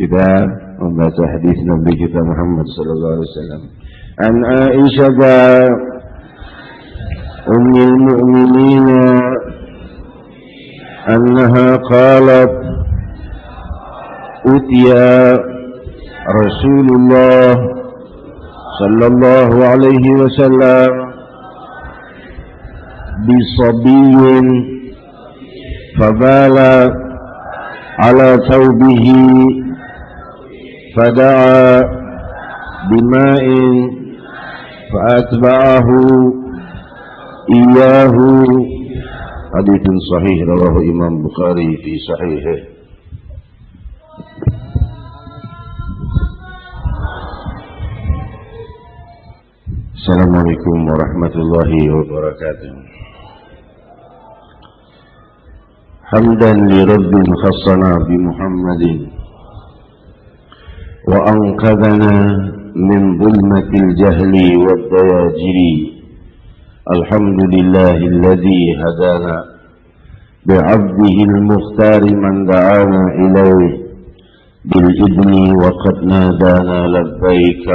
kita membaca hadis Nabi kita Muhammad sallallahu alaihi wasallam. An Aisyah ummul mu'minin annaha qalat utiya Rasulullah sallallahu alaihi wasallam bisabiyin fabala ala thawbihi فدعا بماء فأتبعه إياه. حديث صحيح رواه إمام بخاري في صحيحه. السلام عليكم ورحمة الله وبركاته. حمدا لرب خصنا بمحمد وأنقذنا من ظلمة الجهل والدياجر الحمد لله الذي هدانا. بعبده المختار من دعانا إليه. بالإذن وقد نادانا لبيك.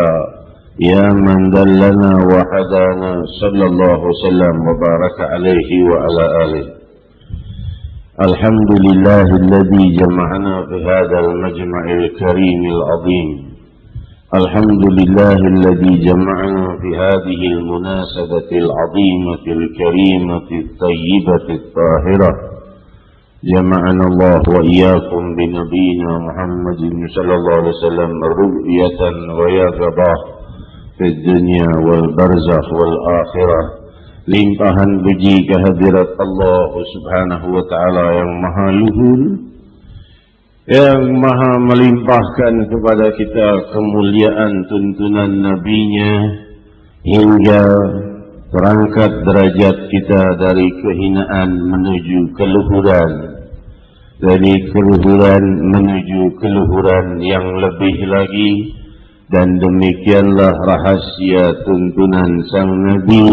يا من دلنا وحدانا صلى الله وسلم وبارك عليه وعلى آله. الحمد لله الذي جمعنا في هذا المجمع الكريم العظيم. الحمد لله الذي جمعنا في هذه المناسبة العظيمة الكريمة الطيبة الطاهرة. جمعنا الله وإياكم بنبينا محمد صلى الله عليه وسلم رؤية ويقظة في الدنيا والبرزخ والآخرة. Limpahan puji kehadirat Allah Subhanahu wa taala yang maha luhur yang maha melimpahkan kepada kita kemuliaan tuntunan nabinya hingga terangkat derajat kita dari kehinaan menuju keluhuran. Dari keluhuran menuju keluhuran yang lebih lagi dan demikianlah rahasia tuntunan sang nabi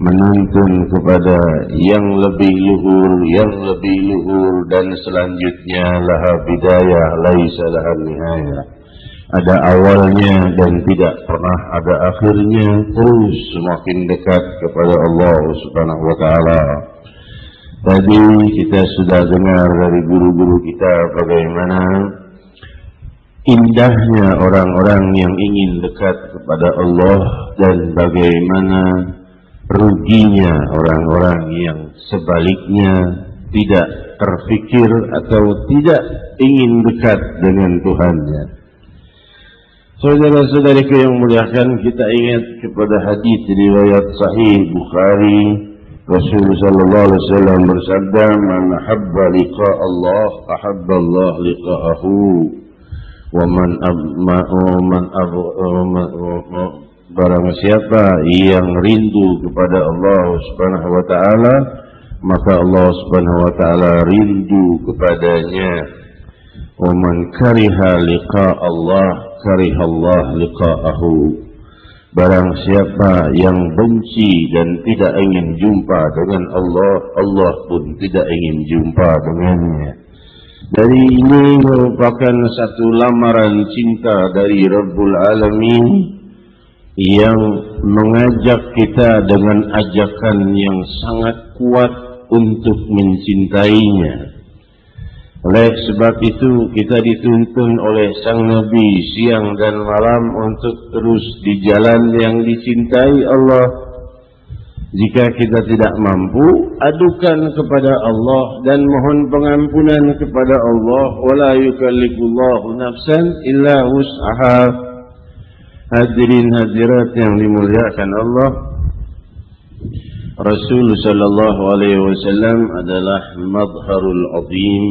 menuntun kepada yang lebih luhur, yang lebih luhur dan selanjutnya laha bidayah laisa laha nihayah. Ada awalnya dan tidak pernah ada akhirnya, terus semakin dekat kepada Allah Subhanahu wa taala. Tadi kita sudah dengar dari guru-guru kita bagaimana indahnya orang-orang yang ingin dekat kepada Allah dan bagaimana ruginya orang-orang yang sebaliknya tidak terfikir atau tidak ingin dekat dengan Tuhannya. Saudara-saudariku yang muliakan, kita ingat kepada hadis riwayat Sahih Bukhari Rasulullah sallallahu alaihi wasallam bersabda, "Man habba liqa Allah, ahabba Allah liqa'ahu." Wa man abma man Barang siapa yang rindu kepada Allah Subhanahu wa taala, maka Allah Subhanahu wa taala rindu kepadanya. Wa man kariha liqa Allah, kariha Allah liqa'ahu. Barang siapa yang benci dan tidak ingin jumpa dengan Allah, Allah pun tidak ingin jumpa dengannya. Dari ini merupakan satu lamaran cinta dari Rabbul Alamin yang mengajak kita dengan ajakan yang sangat kuat untuk mencintainya. Oleh sebab itu kita dituntun oleh Sang Nabi siang dan malam untuk terus di jalan yang dicintai Allah. Jika kita tidak mampu, adukan kepada Allah dan mohon pengampunan kepada Allah. Wala yukallifullahu nafsan illa wus'aha. Hadirin hadirat yang dimuliakan Allah. Rasul sallallahu alaihi wasallam adalah madharul azim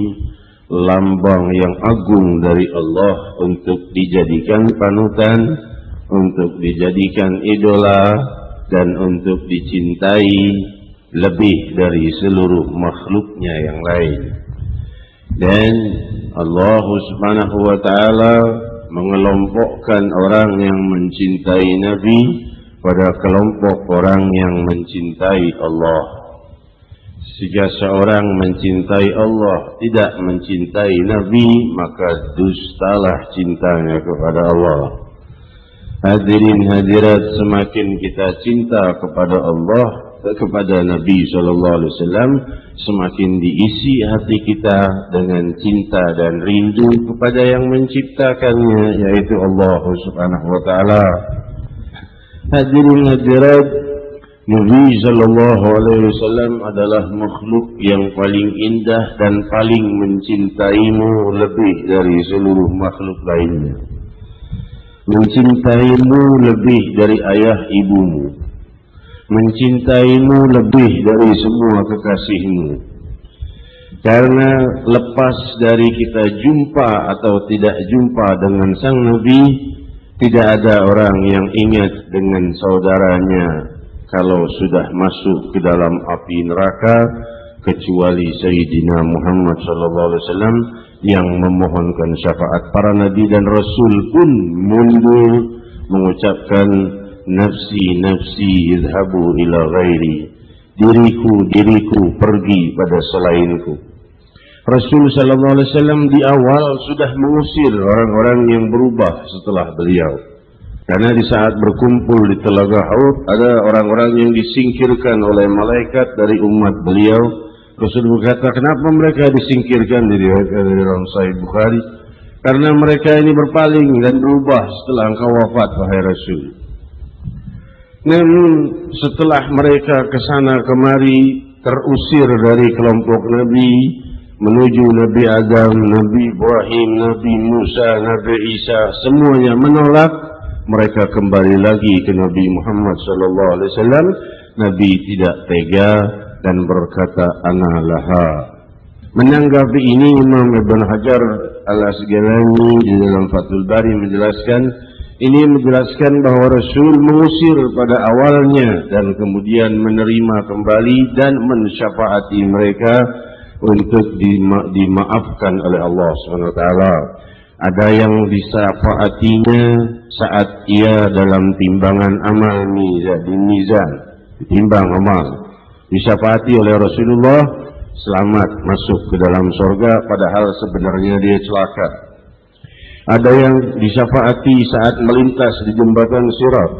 lambang yang agung dari Allah untuk dijadikan panutan untuk dijadikan idola dan untuk dicintai lebih dari seluruh makhluknya yang lain. Dan Allah subhanahu wa ta'ala mengelompokkan orang yang mencintai Nabi pada kelompok orang yang mencintai Allah. Jika seorang mencintai Allah tidak mencintai Nabi maka dustalah cintanya kepada Allah. Hadirin hadirat semakin kita cinta kepada Allah kepada Nabi Shallallahu Alaihi Wasallam semakin diisi hati kita dengan cinta dan rindu kepada yang menciptakannya yaitu Allah Subhanahu Wa Taala. Hadirin hadirat Nabi Shallallahu Alaihi Wasallam adalah makhluk yang paling indah dan paling mencintaimu lebih dari seluruh makhluk lainnya. Mencintaimu lebih dari ayah ibumu mencintaimu lebih dari semua kekasihmu. Karena lepas dari kita jumpa atau tidak jumpa dengan sang Nabi, tidak ada orang yang ingat dengan saudaranya kalau sudah masuk ke dalam api neraka kecuali Sayyidina Muhammad sallallahu alaihi wasallam yang memohonkan syafaat para nabi dan rasul pun mundur mengucapkan nafsi nafsi idhabu ila ghairi. Diriku diriku pergi pada selainku. Rasul sallallahu alaihi wasallam di awal sudah mengusir orang-orang yang berubah setelah beliau. Karena di saat berkumpul di telaga Haud ada orang-orang yang disingkirkan oleh malaikat dari umat beliau. Rasul berkata kenapa mereka disingkirkan dari dari dalam Sahih Bukhari? Karena mereka ini berpaling dan berubah setelah engkau wafat wahai Rasul namun setelah mereka ke sana kemari terusir dari kelompok Nabi menuju Nabi Adam, Nabi Ibrahim, Nabi Musa, Nabi Isa, semuanya menolak. Mereka kembali lagi ke Nabi Muhammad sallallahu alaihi wasallam. Nabi tidak tega dan berkata analaha. Menanggapi ini Imam Ibn Hajar Al-Asqalani di dalam Fathul Bari menjelaskan ini menjelaskan bahwa Rasul mengusir pada awalnya dan kemudian menerima kembali dan mensyafaati mereka untuk dima dimaafkan oleh Allah SWT. Ada yang disyafaatinya saat ia dalam timbangan amal mizan, di mizan, timbang amal. Disyafaati oleh Rasulullah selamat masuk ke dalam surga padahal sebenarnya dia celaka. Ada yang disyafaati saat melintas di jembatan sirat.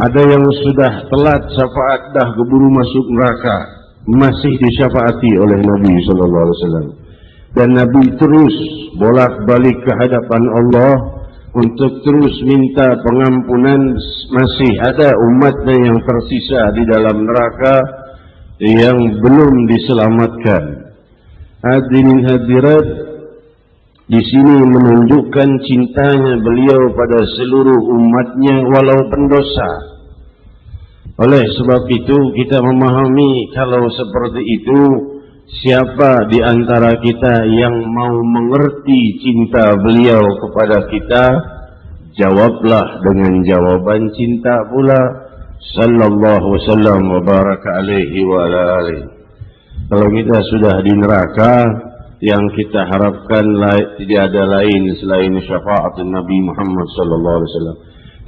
Ada yang sudah telat syafaat dah keburu masuk neraka. Masih disyafaati oleh Nabi Sallallahu Alaihi Wasallam. Dan Nabi terus bolak-balik ke hadapan Allah untuk terus minta pengampunan masih ada umatnya yang tersisa di dalam neraka yang belum diselamatkan. Hadirin hadirat di sini menunjukkan cintanya beliau pada seluruh umatnya walau pendosa. Oleh sebab itu kita memahami kalau seperti itu siapa di antara kita yang mau mengerti cinta beliau kepada kita jawablah dengan jawaban cinta pula sallallahu wasallam wa baraka alaihi wa alihi. Kalau kita sudah di neraka yang kita harapkan tidak ada lain selain syafaat Nabi Muhammad sallallahu alaihi wasallam.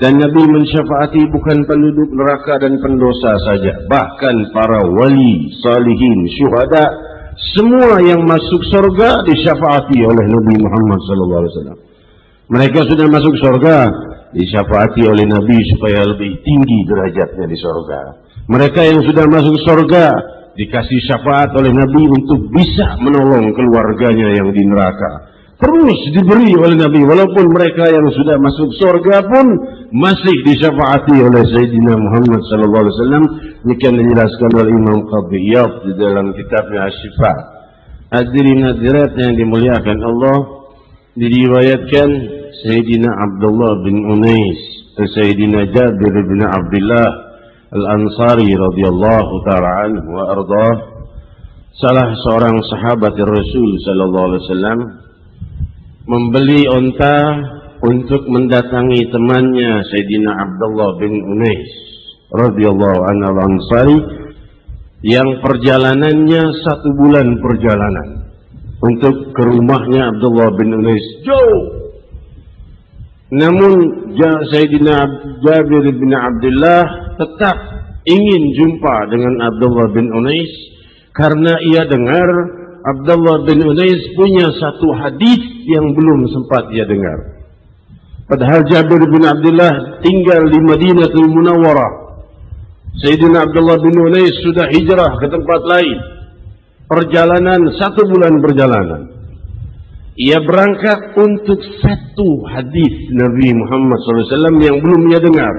Dan Nabi mensyafaati bukan penduduk neraka dan pendosa saja, bahkan para wali, salihin, syuhada, semua yang masuk surga disyafaati oleh Nabi Muhammad sallallahu alaihi wasallam. Mereka sudah masuk surga, disyafaati oleh Nabi supaya lebih tinggi derajatnya di surga. Mereka yang sudah masuk surga dikasih syafaat oleh Nabi untuk bisa menolong keluarganya yang di neraka. Terus diberi oleh Nabi walaupun mereka yang sudah masuk surga pun masih disyafaati oleh Sayyidina Muhammad sallallahu alaihi wasallam demikian dijelaskan oleh Imam Qadiyab di dalam kitabnya Asy-Syifa. Hadirin hadirat yang dimuliakan Allah diriwayatkan Sayyidina Abdullah bin Unais Sayyidina Jabir bin Abdullah Al-Ansari radhiyallahu taala anhu wa ardhah salah seorang sahabat Rasul sallallahu alaihi wasallam membeli unta untuk mendatangi temannya Sayyidina Abdullah bin Unais radhiyallahu anhu Al-Ansari yang perjalanannya satu bulan perjalanan untuk ke rumahnya Abdullah bin Unais. Jauh. Namun Sayyidina Jabir bin Abdullah tetap ingin jumpa dengan Abdullah bin Unais Karena ia dengar Abdullah bin Unais punya satu hadis yang belum sempat ia dengar. Padahal Jabir bin Abdullah tinggal di Madinatul Munawwarah. Sayyidina Abdullah bin Unais sudah hijrah ke tempat lain. Perjalanan satu bulan perjalanan. Ia berangkat untuk satu hadis Nabi Muhammad SAW yang belum ia dengar.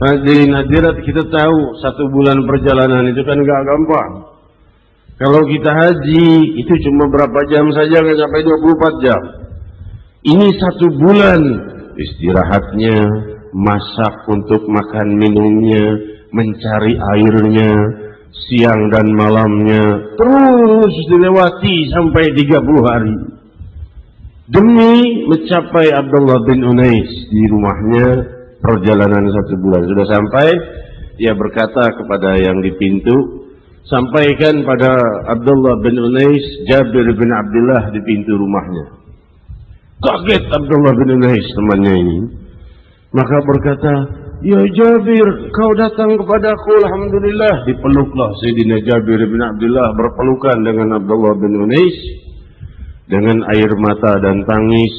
Hadirin hadirat kita tahu satu bulan perjalanan itu kan gak gampang. Kalau kita haji itu cuma berapa jam saja nggak sampai 24 jam. Ini satu bulan istirahatnya, masak untuk makan minumnya, mencari airnya, siang dan malamnya terus dilewati sampai 30 hari. Demi mencapai Abdullah bin Unais di rumahnya perjalanan satu bulan sudah sampai ia berkata kepada yang di pintu sampaikan pada Abdullah bin Unais Jabir bin Abdullah di pintu rumahnya kaget Abdullah bin Unais temannya ini maka berkata Ya Jabir, kau datang kepadaku, Alhamdulillah. Dipeluklah Sayyidina Jabir bin Abdullah berpelukan dengan Abdullah bin Unais. Dengan air mata dan tangis.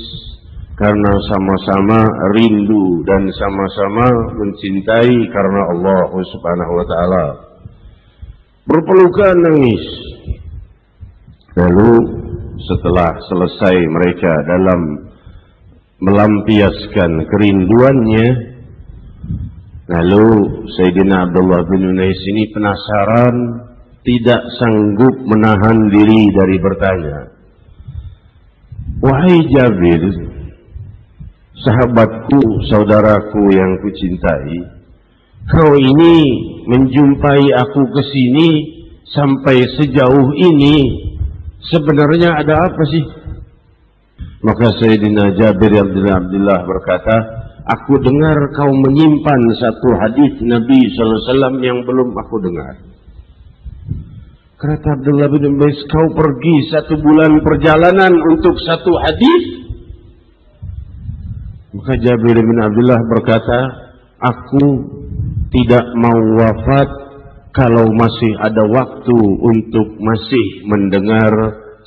Karena sama-sama rindu dan sama-sama mencintai karena Allah subhanahu wa ta'ala. Berpelukan nangis. Lalu setelah selesai mereka dalam melampiaskan kerinduannya, Lalu Sayyidina Abdullah bin Unais ini penasaran, tidak sanggup menahan diri dari bertanya. Wahai Jabir, sahabatku, saudaraku yang kucintai, kau ini menjumpai aku ke sini sampai sejauh ini, sebenarnya ada apa sih? Maka Sayyidina Jabir bin Abdullah berkata, Aku dengar kau menyimpan satu hadis Nabi SAW yang belum aku dengar. Kata Abdullah bin Ubais, kau pergi satu bulan perjalanan untuk satu hadis? Maka Jabir bin Abdullah berkata, aku tidak mau wafat kalau masih ada waktu untuk masih mendengar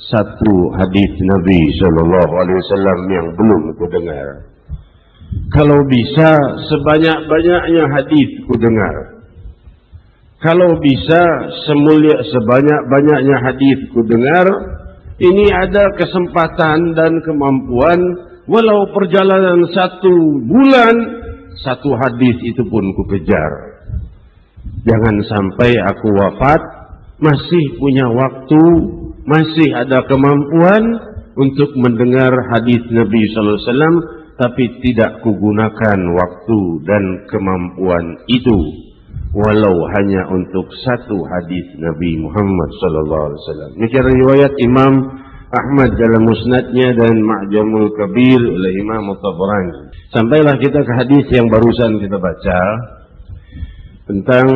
satu hadis Nabi Shallallahu Alaihi Wasallam yang belum aku dengar. Kalau bisa sebanyak-banyaknya hadis ku dengar. Kalau bisa semulia sebanyak-banyaknya hadis ku dengar, ini ada kesempatan dan kemampuan walau perjalanan satu bulan satu hadis itu pun ku kejar. Jangan sampai aku wafat masih punya waktu, masih ada kemampuan untuk mendengar hadis Nabi wasallam tapi tidak kugunakan waktu dan kemampuan itu walau hanya untuk satu hadis Nabi Muhammad wasallam. Ini riwayat Imam Ahmad dalam musnadnya dan Ma'jamul Kabir oleh Imam Tabrani. Sampailah kita ke hadis yang barusan kita baca tentang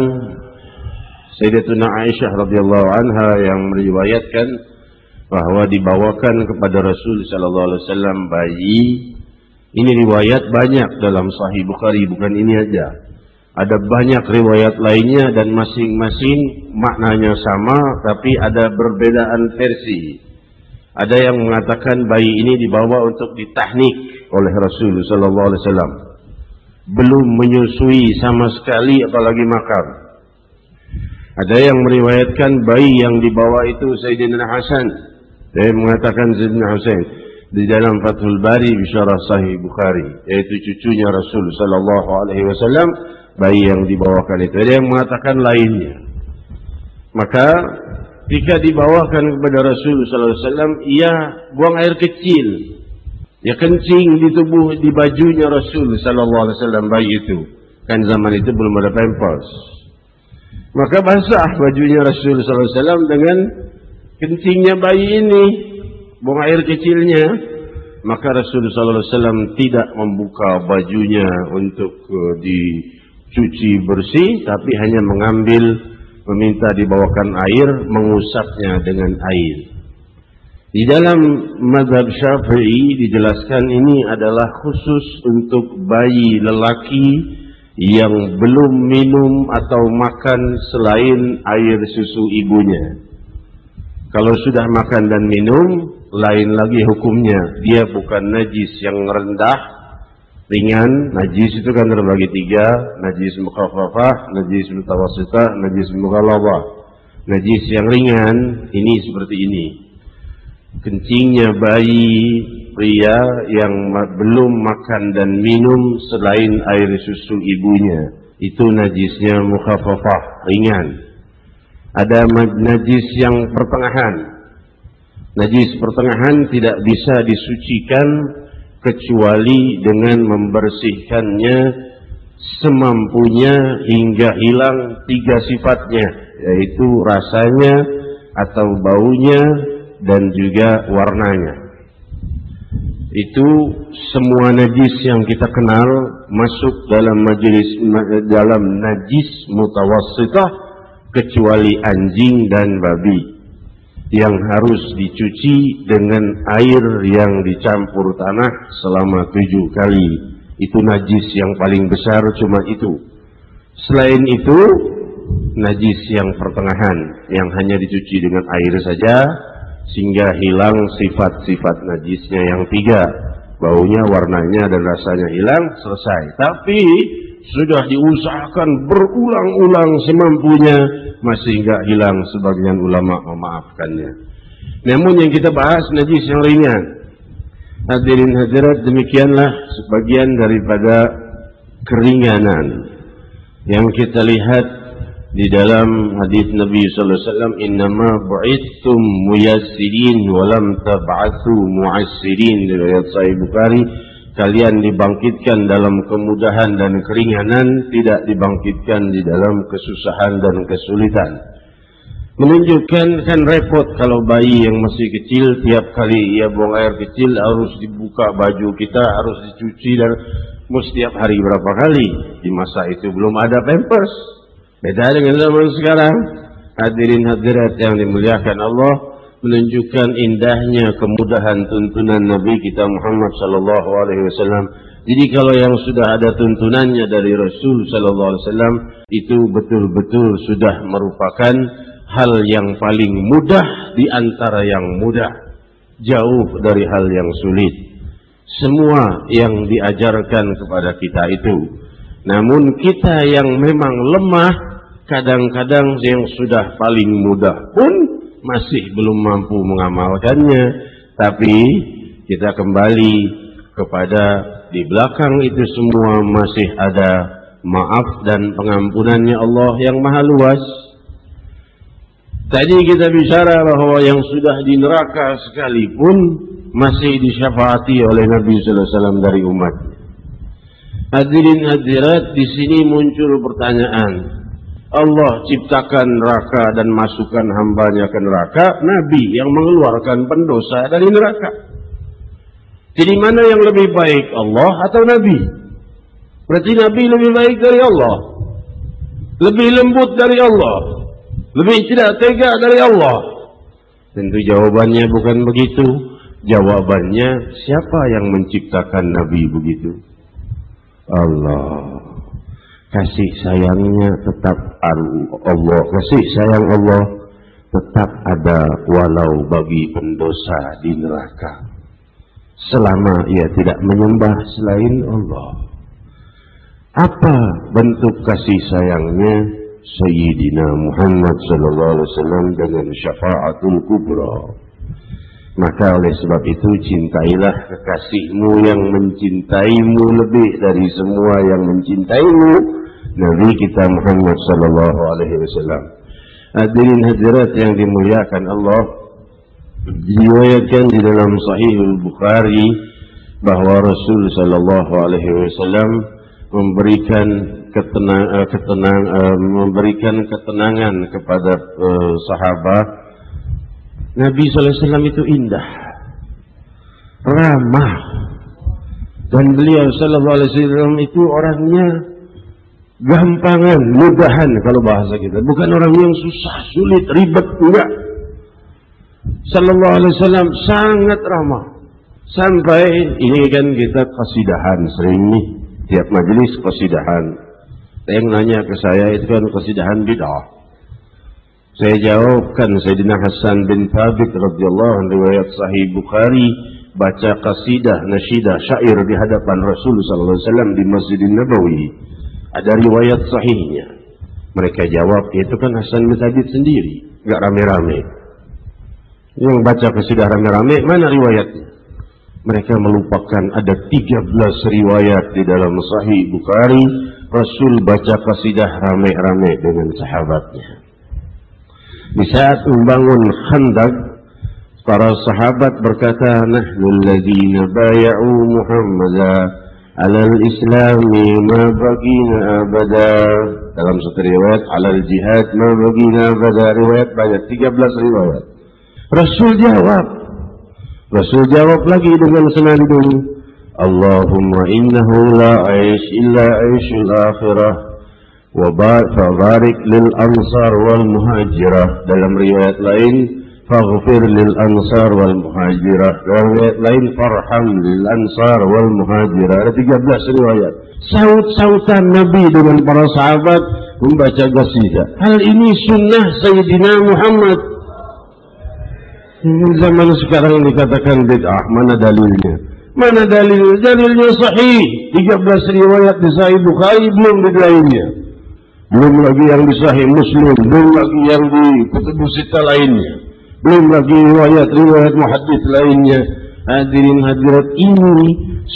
Sayyidatuna Aisyah radhiyallahu anha yang meriwayatkan bahwa dibawakan kepada Rasul sallallahu alaihi wasallam bayi ini riwayat banyak dalam Sahih Bukhari, bukan ini aja. Ada banyak riwayat lainnya dan masing-masing maknanya sama, tapi ada perbedaan versi. Ada yang mengatakan bayi ini dibawa untuk ditahnik oleh Rasul Sallallahu Alaihi Wasallam. Belum menyusui sama sekali, apalagi makan. Ada yang meriwayatkan bayi yang dibawa itu Sayyidina Hasan. Dia mengatakan Sayyidina Hasan di dalam Fathul Bari bisyarah Sahih Bukhari yaitu cucunya Rasul sallallahu alaihi wasallam bayi yang dibawakan itu ada yang mengatakan lainnya maka jika dibawakan kepada Rasul wasallam ia buang air kecil. Ia kencing di tubuh di bajunya Rasul wasallam bayi itu. Kan zaman itu belum ada pampers. Maka basah bajunya Rasul wasallam dengan kencingnya bayi ini. Buang air kecilnya, maka Rasulullah SAW tidak membuka bajunya untuk uh, dicuci bersih, tapi hanya mengambil, meminta dibawakan air, mengusapnya dengan air. Di dalam madhab syafi'i dijelaskan ini adalah khusus untuk bayi lelaki yang belum minum atau makan selain air susu ibunya. Kalau sudah makan dan minum, lain lagi hukumnya. Dia bukan najis yang rendah, ringan. Najis itu kan terbagi tiga. Najis mukhafafah, najis mutawasitah, najis mughalabah. Najis yang ringan, ini seperti ini. Kencingnya bayi pria yang belum makan dan minum selain air susu ibunya. Itu najisnya mukhafafah, ringan. Ada najis yang pertengahan. Najis pertengahan tidak bisa disucikan kecuali dengan membersihkannya semampunya hingga hilang tiga sifatnya yaitu rasanya atau baunya dan juga warnanya. Itu semua najis yang kita kenal masuk dalam majelis dalam najis mutawassitah kecuali anjing dan babi yang harus dicuci dengan air yang dicampur tanah selama tujuh kali. Itu najis yang paling besar cuma itu. Selain itu, najis yang pertengahan yang hanya dicuci dengan air saja sehingga hilang sifat-sifat najisnya yang tiga. Baunya, warnanya, dan rasanya hilang, selesai. Tapi sudah diusahakan berulang-ulang semampunya masih enggak hilang sebagian ulama memaafkannya. Namun yang kita bahas najis yang ringan. Hadirin hadirat demikianlah sebagian daripada keringanan yang kita lihat di dalam hadis Nabi sallallahu alaihi wasallam innama bu'ithum muyassirin wa lam tab'athu mu'assirin riwayat Sahih Bukhari kalian dibangkitkan dalam kemudahan dan keringanan, tidak dibangkitkan di dalam kesusahan dan kesulitan. Menunjukkan kan repot kalau bayi yang masih kecil tiap kali ia buang air kecil harus dibuka baju kita, harus dicuci dan setiap hari berapa kali. Di masa itu belum ada pampers. Beda dengan zaman sekarang. Hadirin hadirat yang dimuliakan Allah, menunjukkan indahnya kemudahan tuntunan Nabi kita Muhammad sallallahu alaihi wasallam. Jadi kalau yang sudah ada tuntunannya dari Rasul sallallahu alaihi wasallam itu betul-betul sudah merupakan hal yang paling mudah di antara yang mudah, jauh dari hal yang sulit. Semua yang diajarkan kepada kita itu. Namun kita yang memang lemah kadang-kadang yang sudah paling mudah pun masih belum mampu mengamalkannya. Tapi kita kembali kepada di belakang itu semua masih ada maaf dan pengampunannya Allah yang maha luas. Tadi kita bicara bahwa yang sudah di neraka sekalipun masih disyafaati oleh Nabi sallallahu alaihi wasallam dari umat hadirin hadirat di sini muncul pertanyaan Allah ciptakan neraka dan masukkan hambanya ke neraka, Nabi yang mengeluarkan pendosa dari neraka. Jadi mana yang lebih baik, Allah atau Nabi? Berarti Nabi lebih baik dari Allah. Lebih lembut dari Allah. Lebih tidak tega dari Allah. Tentu jawabannya bukan begitu. Jawabannya siapa yang menciptakan Nabi begitu? Allah kasih sayangnya tetap Allah. Kasih sayang Allah tetap ada walau bagi pendosa di neraka. Selama ia tidak menyembah selain Allah. Apa bentuk kasih sayangnya? Sayyidina Muhammad sallallahu alaihi wasallam dengan syafaatul kubra. Maka oleh sebab itu cintailah kekasihmu yang mencintaimu lebih dari semua yang mencintaimu Nabi kita Muhammad sallallahu alaihi wasallam. Hadirin hadirat yang dimuliakan Allah, diriwayatkan di dalam Sahih Bukhari bahwa Rasul sallallahu alaihi wasallam memberikan ketenang, uh, ketenang uh, memberikan ketenangan kepada uh, sahabat. Nabi sallallahu alaihi wasallam itu indah, ramah, dan beliau sallallahu alaihi wasallam itu orangnya gampangan, mudahan kalau bahasa kita. Bukan orang yang susah, sulit, ribet, enggak. Sallallahu alaihi wasallam sangat ramah. Sampai ini kan kita kasidahan sering nih tiap majelis kasidahan. yang nanya ke saya itu kan kesidahan bid'ah. Saya jawabkan Sayyidina Hasan bin Thabit radhiyallahu anhu riwayat Sahih Bukhari baca kasidah nasyidah syair di hadapan Rasul sallallahu alaihi wasallam di Masjidin Nabawi. Ada riwayat sahihnya. Mereka jawab itu kan Hasan bin Thabit sendiri, enggak rame-rame. Yang baca kasidah rame-rame mana riwayatnya? Mereka melupakan ada 13 riwayat di dalam Sahih Bukhari Rasul baca kasidah rame-rame dengan sahabatnya. Di saat membangun khandak, para sahabat berkata, Nahnu alladhina baya'u Muhammada alal islami ma bagina abada. Dalam satu riwayat alal jihad ma bagina abada. Riwayat banyak 13 riwayat. Rasul jawab. Rasul jawab lagi dengan senandung Allahumma innahu la aish illa aishul akhirah. Wa barik lil ansar wal muhajirah. Dalam riwayat lain faghfir lil ansar wal muhajirah riwayat lain farham lil ansar wal muhajirah ada 13 riwayat saut-sautan Nabi dengan para sahabat membaca qasidah hal ini sunnah Sayyidina Muhammad zaman sekarang dikatakan bid'ah mana dalilnya Mana dalil? Dalilnya sahih. 13 riwayat di Sahih Bukhari belum di lainnya. Belum lagi yang di Sahih Muslim, belum lagi yang di Kutub lainnya. Belum lagi riwayat-riwayat muhadis lainnya. Hadirin hadirat ini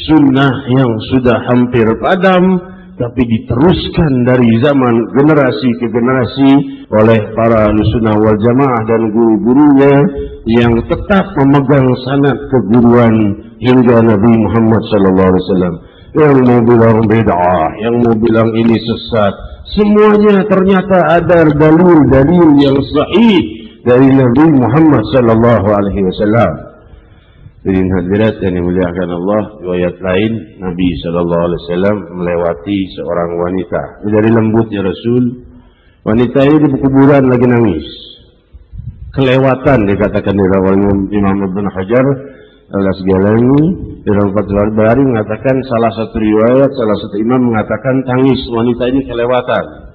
sunnah yang sudah hampir padam tapi diteruskan dari zaman generasi ke generasi oleh para sunnah wal jamaah dan guru-gurunya yang tetap memegang sanad keguruan hingga Nabi Muhammad sallallahu alaihi wasallam yang mau bilang bid'ah, yang mau bilang ini sesat, semuanya ternyata ada dalil-dalil yang sahih dari Nabi Muhammad sallallahu alaihi wasallam. Jadi hadirat yang dimuliakan Allah, riwayat lain Nabi sallallahu alaihi wasallam melewati seorang wanita. Dari lembutnya Rasul, wanita ini di kuburan lagi nangis. Kelewatan dikatakan di Imam Ibn Hajar Al-Asgalani dalam Fathul Bari mengatakan salah satu riwayat, salah satu imam mengatakan tangis wanita ini kelewatan.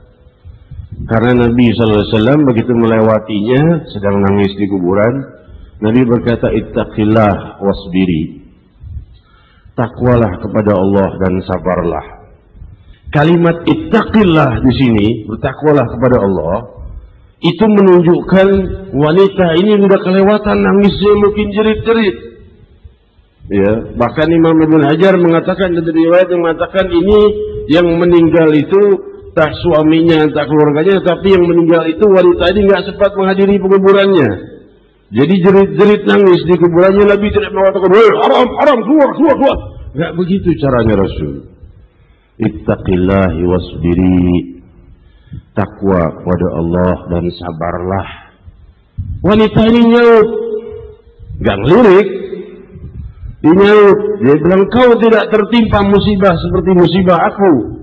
Karena Nabi SAW begitu melewatinya sedang nangis di kuburan, Nabi berkata ittaqillah wasbiri. Takwalah kepada Allah dan sabarlah. Kalimat ittaqillah di sini, bertakwalah kepada Allah, itu menunjukkan wanita ini sudah kelewatan nangisnya mungkin jerit-jerit. Ya, bahkan Imam Ibn Hajar mengatakan dari riwayat yang mengatakan ini yang meninggal itu tak suaminya, tak keluarganya, tapi yang meninggal itu wanita ini nggak sempat menghadiri penguburannya. Jadi jerit-jerit nangis di kuburannya Nabi tidak mengatakan, "Hei, haram, haram, keluar, keluar, keluar." Enggak begitu caranya Rasul. Ittaqillahi wasbiri. Takwa kepada Allah dan sabarlah. Wanita ini nyaut. Gak ngelirik, Dinyaut. Dia bilang, kau tidak tertimpa musibah seperti musibah aku.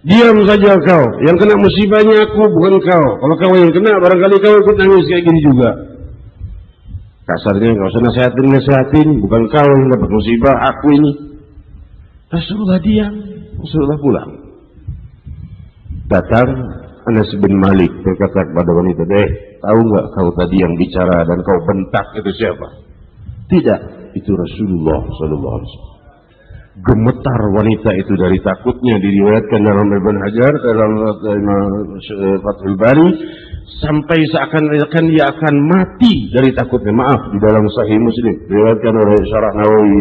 Diam saja kau. Yang kena musibahnya aku, bukan kau. Kalau kau yang kena, barangkali kau ikut nangis kayak gini juga. Kasarnya, kau usah nasihatin, nasihatin. Bukan kau yang dapat musibah, aku ini. Rasulullah diam. Rasulullah pulang. Datang Anas bin Malik berkata kepada wanita, deh, tahu nggak kau tadi yang bicara dan kau bentak itu siapa? Tidak, itu Rasulullah Sallallahu Alaihi Wasallam. Gemetar wanita itu dari takutnya diriwayatkan dalam Ibn Hajar dalam Fathul Bari sampai seakan-akan dia akan mati dari takutnya. Maaf di dalam Sahih Muslim diriwayatkan oleh Syarah Nawawi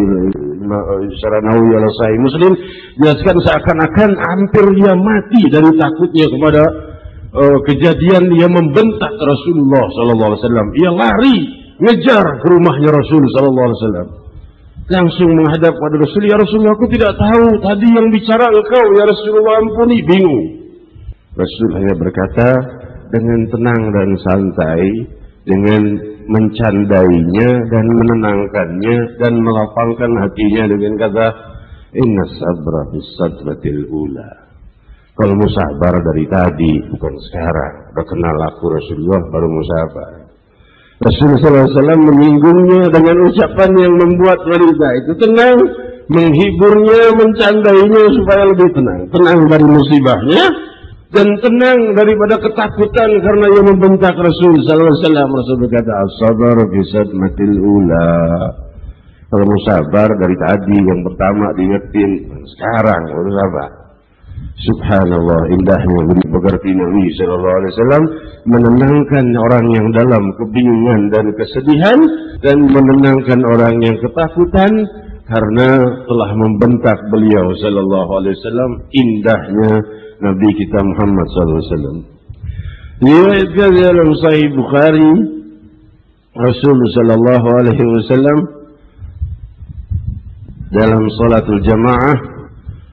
Syarah Nawawi al Sahih Muslim jelaskan seakan-akan hampir dia mati dari takutnya kepada uh, kejadian dia membentak Rasulullah Sallallahu Alaihi Wasallam. Ia lari ngejar ke rumahnya Rasul sallallahu alaihi wasallam. Langsung menghadap pada Rasul, "Ya Rasulullah, aku tidak tahu tadi yang bicara engkau, ya Rasulullah, ampuni, bingung." Rasul hanya berkata dengan tenang dan santai, dengan mencandainya dan menenangkannya dan melapangkan hatinya dengan kata, "Inna sabra bis sadratil ula." Kalau musabar dari tadi, bukan sekarang. Udah kenal aku Rasulullah baru musabar. Rasulullah SAW menyinggungnya dengan ucapan yang membuat wanita itu tenang, menghiburnya, mencandainya supaya lebih tenang. Tenang dari musibahnya, dan tenang daripada ketakutan karena ia membentak Rasul sallallahu alaihi wasallam. Rasul berkata, "As-sabar fi sadmatil ula." Kalau mau sabar dari tadi yang pertama diingetin, sekarang harus sabar. Subhanallah indahnya beri pekerti Nabi Sallallahu Alaihi Wasallam menenangkan orang yang dalam kebingungan dan kesedihan dan menenangkan orang yang ketakutan karena telah membentak beliau Sallallahu Alaihi Wasallam indahnya Nabi kita Muhammad Sallallahu Alaihi Wasallam. Diriwayatkan dalam Sahih Bukhari Rasul Sallallahu Alaihi Wasallam dalam salatul jamaah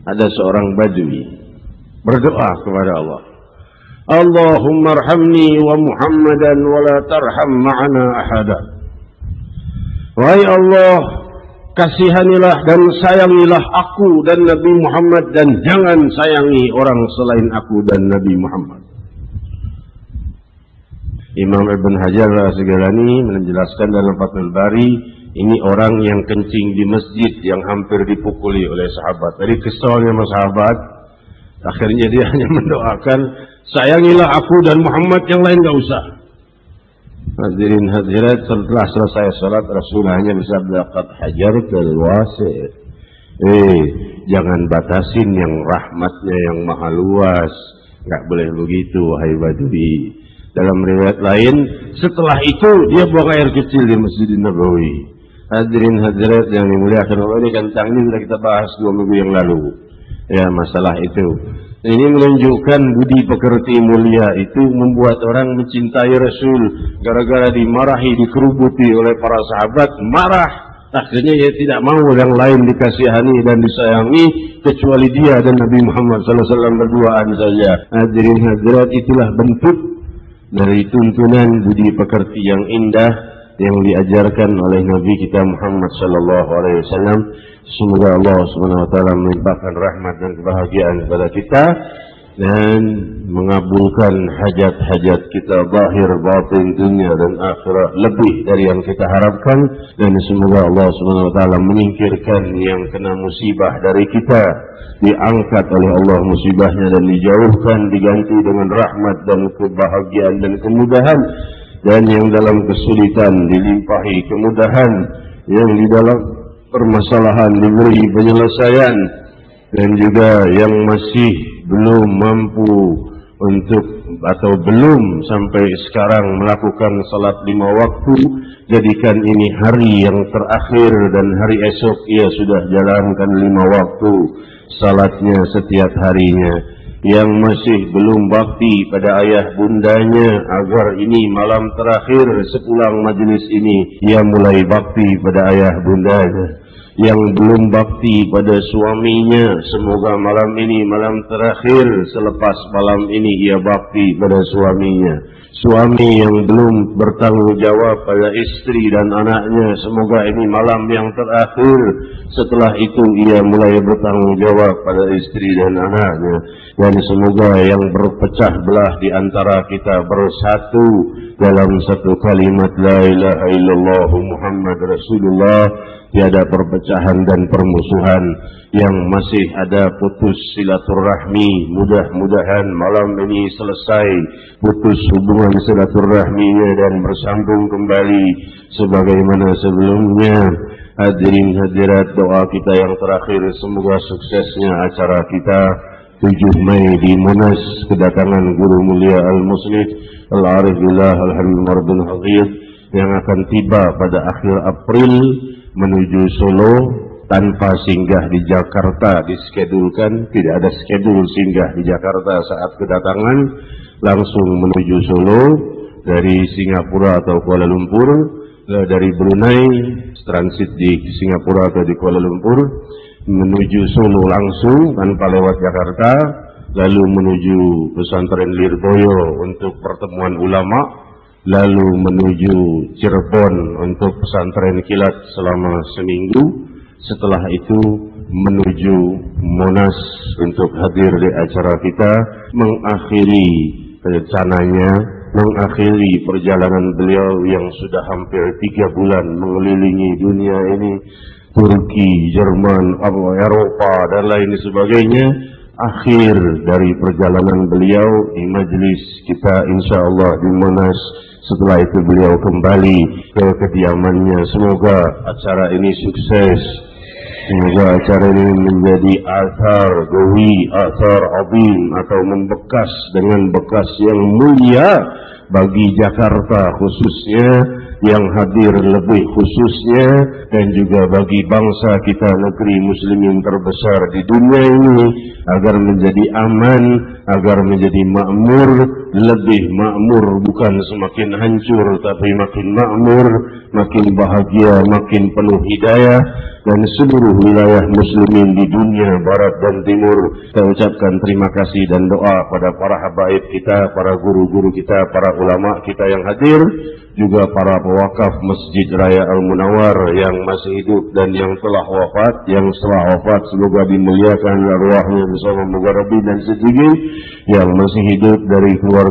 ada seorang badui berdoa kepada Allah. Allahumma arhamni wa Muhammadan wa la tarham ma'ana ahada. Wahai Allah, kasihanilah dan sayangilah aku dan Nabi Muhammad dan jangan sayangi orang selain aku dan Nabi Muhammad. Imam Ibn Hajar Al-Asqalani menjelaskan dalam Fathul Bari ini orang yang kencing di masjid yang hampir dipukuli oleh sahabat. Dari kesalnya sahabat, Akhirnya dia hanya mendoakan, sayangilah aku dan Muhammad yang lain gak usah. Hadirin hadirat setelah selesai salat Rasul hanya bersabda hajar wasi. Eh, jangan batasin yang rahmatnya yang maha luas. Enggak boleh begitu wahai badui. Dalam riwayat lain, setelah itu dia buang air kecil di Masjid Nabawi. Hadirin hadirat yang dimuliakan Allah ini kan ini sudah kita bahas dua minggu yang lalu ya masalah itu. Ini menunjukkan budi pekerti mulia itu membuat orang mencintai Rasul. Gara-gara dimarahi, dikerubuti oleh para sahabat, marah. Akhirnya ia tidak mau yang lain dikasihani dan disayangi kecuali dia dan Nabi Muhammad SAW berduaan saja. Hadirin hadirat itulah bentuk dari tuntunan budi pekerti yang indah yang diajarkan oleh Nabi kita Muhammad sallallahu alaihi wasallam. Semoga Allah Subhanahu wa taala melimpahkan rahmat dan kebahagiaan kepada kita dan mengabulkan hajat-hajat kita zahir batin dunia dan akhirat lebih dari yang kita harapkan. Dan semoga Allah Subhanahu wa taala menyingkirkan yang kena musibah dari kita diangkat oleh Allah musibahnya dan dijauhkan diganti dengan rahmat dan kebahagiaan dan kemudahan dan yang dalam kesulitan dilimpahi kemudahan yang di dalam permasalahan diberi penyelesaian dan juga yang masih belum mampu untuk atau belum sampai sekarang melakukan salat lima waktu jadikan ini hari yang terakhir dan hari esok ia sudah jalankan lima waktu salatnya setiap harinya yang masih belum bakti pada ayah bundanya agar ini malam terakhir sepulang majlis ini ia mulai bakti pada ayah bundanya yang belum bakti pada suaminya. Semoga malam ini malam terakhir selepas malam ini ia bakti pada suaminya. Suami yang belum bertanggung jawab pada istri dan anaknya semoga ini malam yang terakhir. Setelah itu ia mulai bertanggung jawab pada istri dan anaknya. Dan semoga yang berpecah belah di antara kita bersatu dalam satu kalimat la ilaha illallah Muhammad Rasulullah tiada perpecahan dan permusuhan. Yang masih ada putus silaturahmi. Mudah-mudahan malam ini selesai. Putus hubungan silaturahminya dan bersambung kembali. Sebagaimana sebelumnya hadirin hadirat doa kita yang terakhir. Semoga suksesnya acara kita. 7 Mei di Monas kedatangan guru mulia Al-Musnid Al-Arif Billah Al-Hamid bin Hafid yang akan tiba pada akhir April menuju Solo tanpa singgah di Jakarta diskedulkan tidak ada skedul singgah di Jakarta saat kedatangan. Langsung menuju Solo dari Singapura atau Kuala Lumpur eh, dari Brunei transit di Singapura atau di Kuala Lumpur menuju Solo langsung tanpa lewat Jakarta lalu menuju pesantren Lirboyo untuk pertemuan ulama lalu menuju Cirebon untuk pesantren kilat selama seminggu. Setelah itu menuju Monas untuk hadir di acara kita, mengakhiri rencananya, mengakhiri perjalanan beliau yang sudah hampir tiga bulan mengelilingi dunia ini, Turki, Jerman, Eropa, dan lain sebagainya, akhir dari perjalanan beliau di majlis kita insya Allah di Monas. Setelah itu beliau kembali ke kediamannya. Semoga acara ini sukses. Semoga acara ini menjadi asar gawi asar abim atau membekas dengan bekas yang mulia bagi Jakarta khususnya yang hadir lebih khususnya dan juga bagi bangsa kita negeri muslimin terbesar di dunia ini agar menjadi aman, agar menjadi makmur, lebih makmur bukan semakin hancur tapi makin makmur, makin bahagia, makin penuh hidayah dan seluruh wilayah muslimin di dunia barat dan timur. Saya ucapkan terima kasih dan doa pada para habaib kita, para guru-guru kita, para ulama kita yang hadir, juga para pewakaf Masjid Raya Al-Munawar yang masih hidup dan yang telah wafat, yang setelah wafat semoga dimuliakan arwahnya bersama Mugharabi dan sedikit yang masih hidup dari keluarga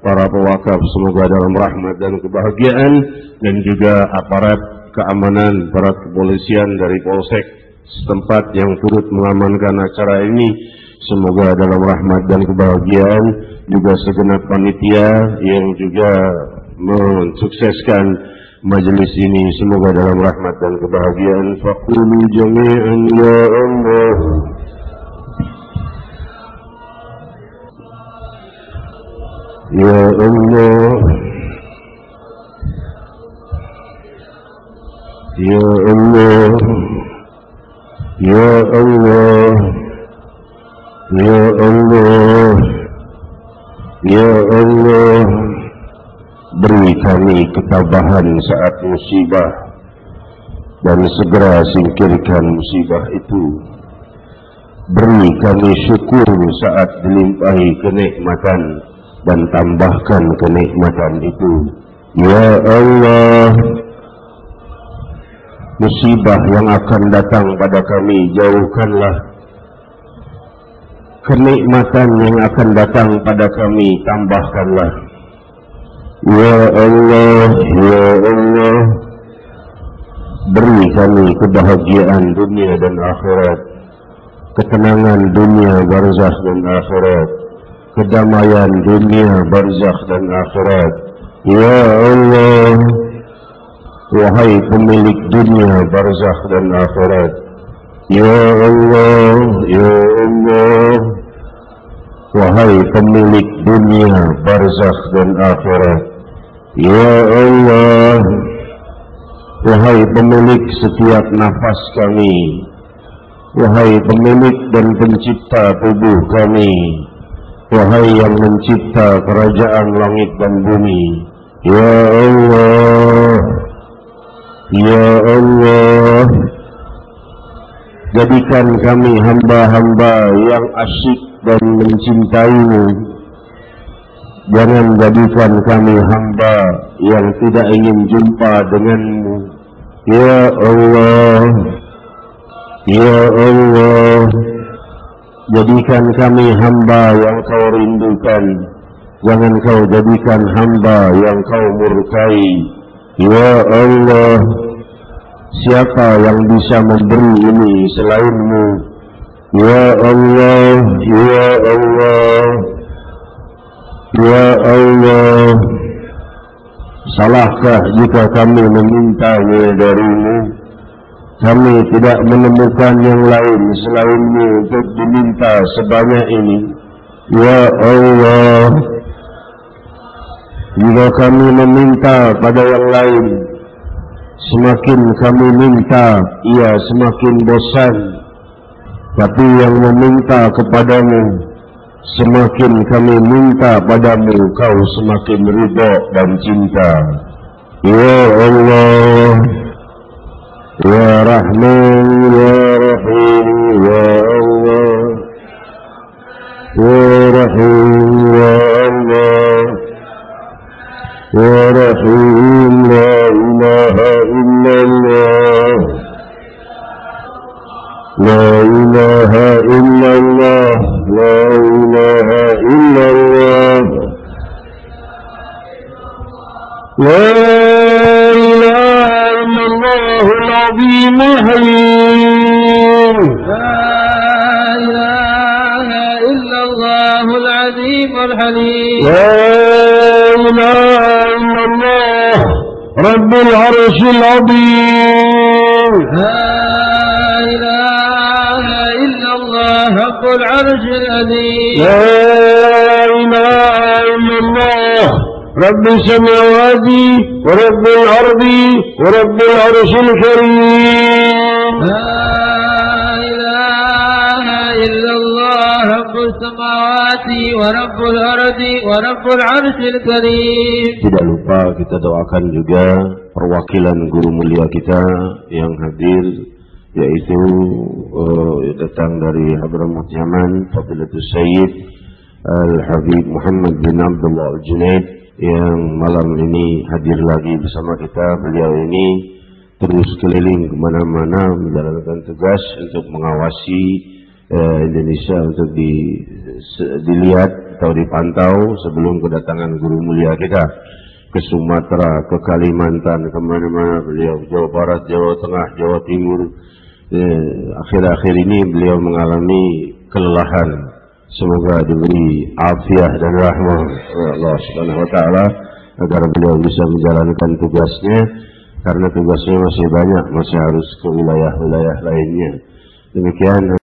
para pewakaf semoga dalam rahmat dan kebahagiaan dan juga aparat keamanan para kepolisian dari Polsek setempat yang turut mengamankan acara ini. Semoga dalam rahmat dan kebahagiaan juga segenap panitia yang juga mensukseskan majelis ini. Semoga dalam rahmat dan kebahagiaan. Faqulu jami'an ya Allah Ya Allah. Ya Allah. Ya Allah. Ya Allah. Ya Allah. Beri kami ketabahan saat musibah Dan segera singkirkan musibah itu. Beri kami syukur saat dilimpahi kenikmatan Dan tambahkan kenikmatan itu. Ya Allah musibah yang akan datang pada kami jauhkanlah kenikmatan yang akan datang pada kami tambahkanlah. Ya Allah ya Allah beri kami kebahagiaan dunia dan akhirat ketenangan dunia barzakh dan akhirat kedamaian dunia barzakh dan akhirat. Ya Allah Wahai pemilik dunia barzakh dan akhirat. Ya Allah Ya Allah Wahai pemilik dunia barzakh dan akhirat. Ya Allah Wahai pemilik setiap nafas kami. Wahai pemilik dan pencipta tubuh kami Wahai yang mencipta kerajaan langit dan bumi Ya Allah Ya Allah Jadikan kami hamba-hamba yang asyik dan mencintaimu. Jangan jadikan kami hamba yang tidak ingin jumpa denganmu. Ya Allah Ya Allah Jadikan kami hamba yang kau rindukan. Jangan kau jadikan hamba yang kau murkai. Ya Allah Siapa yang bisa memberi ini selainmu? Ya Allah Ya Allah Ya Allah. Salahkah jika kami memintanya darimu Kami tidak menemukan yang lain selainmu untuk diminta sebanyak ini Ya Allah jika kami meminta pada yang lain, semakin kami minta, ia semakin bosan. Tapi yang meminta kepadamu, semakin kami minta padamu, kau semakin ridho dan cinta. Ya Allah, Ya Rahman, Ya Rahim, Ya Allah, Ya Rahim, رب السماوات ورب الأرض ورب العرش الكريم لا إله إلا الله رب السماوات ورب الأرض ورب العرش الكريم Tidak lupa kita doakan juga perwakilan guru mulia kita yang hadir yaitu uh, datang dari Hadramaut Yaman Fadilatul Sayyid Al-Habib Muhammad bin Abdullah Al-Junaid yang malam ini hadir lagi bersama kita beliau ini terus keliling ke mana-mana menjalankan tugas untuk mengawasi uh, Indonesia untuk di, se- dilihat atau dipantau sebelum kedatangan guru mulia kita ke Sumatera, ke Kalimantan, ke mana-mana beliau, Jawa Barat, Jawa Tengah, Jawa Timur. Eh, Akhir-akhir ini beliau mengalami kelelahan. Semoga diberi afiah dan rahmah oleh Allah Subhanahu Wa Taala agar beliau bisa menjalankan tugasnya karena tugasnya masih banyak, masih harus ke wilayah-wilayah lainnya. Demikian.